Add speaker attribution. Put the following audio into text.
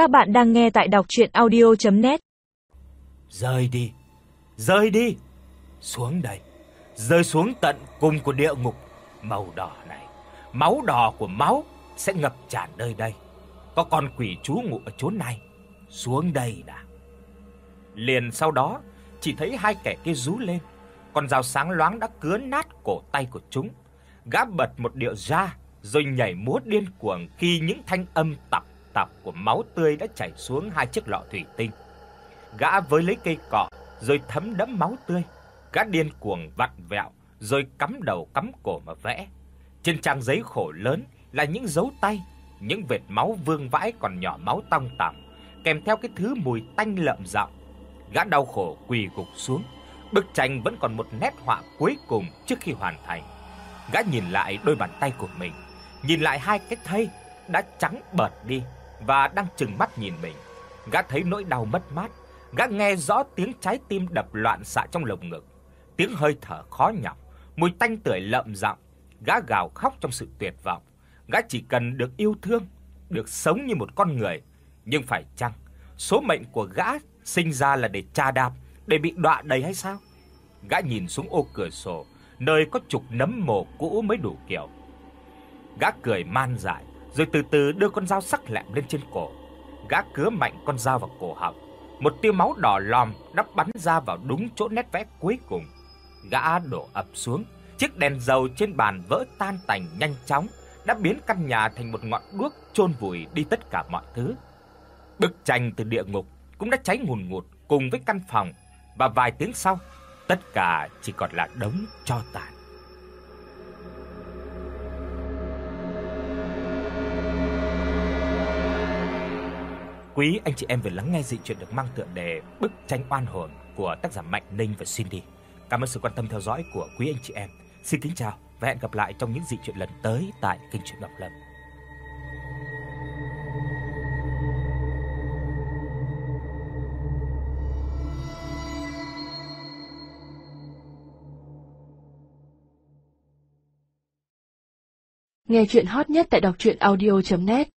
Speaker 1: Các bạn đang nghe tại đọc audio net
Speaker 2: Rơi đi, rơi đi, xuống đây, rơi xuống tận cùng của địa ngục màu đỏ này. Máu đỏ của máu sẽ ngập tràn nơi đây. Có con quỷ chú ngụ ở chỗ này, xuống đây đã. Liền sau đó, chỉ thấy hai kẻ kia rú lên, con dao sáng loáng đã cứa nát cổ tay của chúng. Gã bật một điệu ra rồi nhảy múa điên cuồng khi những thanh âm tập tập của máu tươi đã chảy xuống hai chiếc lọ thủy tinh. Gã với lấy cây cọ rồi thấm đẫm máu tươi, gã điên cuồng vặn vẹo rồi cắm đầu cắm cổ mà vẽ. Trên trang giấy khổ lớn là những dấu tay, những vệt máu vương vãi còn nhỏ máu tong tỏng, kèm theo cái thứ mùi tanh lợm giọng. Gã đau khổ quỳ gục xuống. Bức tranh vẫn còn một nét họa cuối cùng trước khi hoàn thành. Gã nhìn lại đôi bàn tay của mình, nhìn lại hai cái thây đã trắng bợt đi và đang trừng mắt nhìn mình. Gã thấy nỗi đau mất mát, gã nghe rõ tiếng trái tim đập loạn xạ trong lồng ngực, tiếng hơi thở khó nhọc, mùi tanh tưởi lợm giọng, gã gào khóc trong sự tuyệt vọng. Gã chỉ cần được yêu thương, được sống như một con người, nhưng phải chăng số mệnh của gã sinh ra là để tra đạp, để bị đọa đầy hay sao? Gã nhìn xuống ô cửa sổ, nơi có chục nấm mồ cũ mới đủ kiểu. Gã cười man dại, rồi từ từ đưa con dao sắc lẹm lên trên cổ. Gã cứa mạnh con dao vào cổ họng. Một tia máu đỏ lòm đã bắn ra vào đúng chỗ nét vẽ cuối cùng. Gã đổ ập xuống, chiếc đèn dầu trên bàn vỡ tan tành nhanh chóng, đã biến căn nhà thành một ngọn đuốc chôn vùi đi tất cả mọi thứ. Bức tranh từ địa ngục cũng đã cháy ngùn ngụt cùng với căn phòng và vài tiếng sau, tất cả chỉ còn là đống tro tàn. Quý anh chị em vừa lắng nghe dị truyện được mang tựa đề Bức tranh oan hồn của tác giả Mạnh Ninh và Cindy. Cảm ơn sự quan tâm theo dõi của quý anh chị em. Xin kính chào và hẹn gặp lại trong những dị truyện lần tới tại kênh truyện Ngọc Lâm.
Speaker 1: Nghe truyện hot nhất tại đọc audio net